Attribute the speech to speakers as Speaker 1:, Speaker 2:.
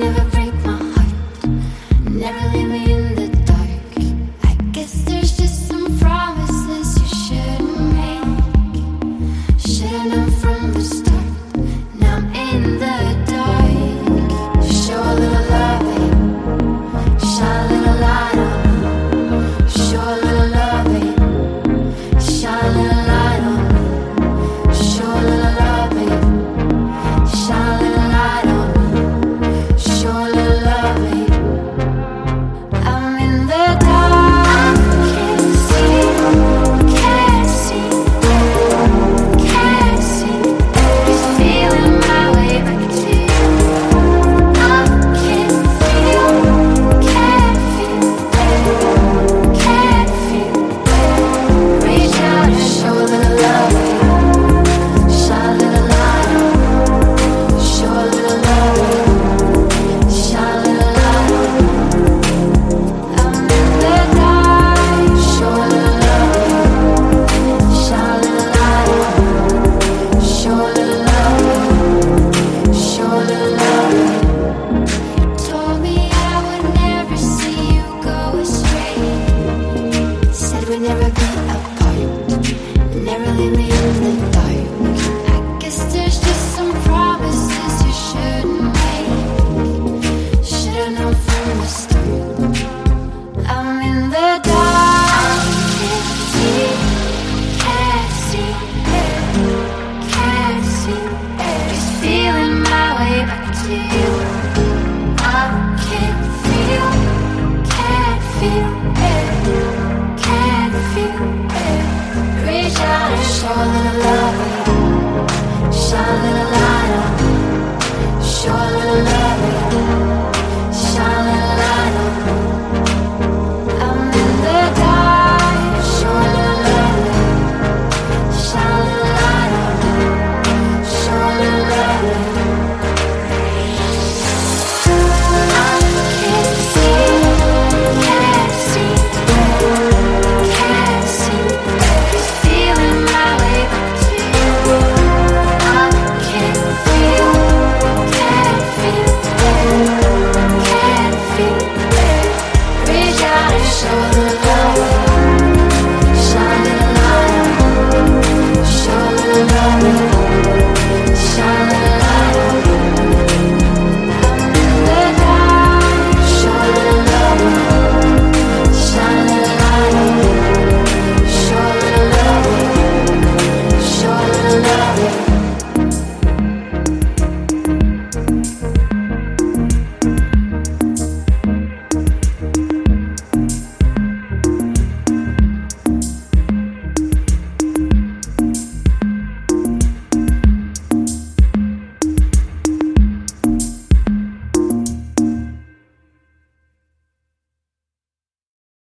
Speaker 1: Never show.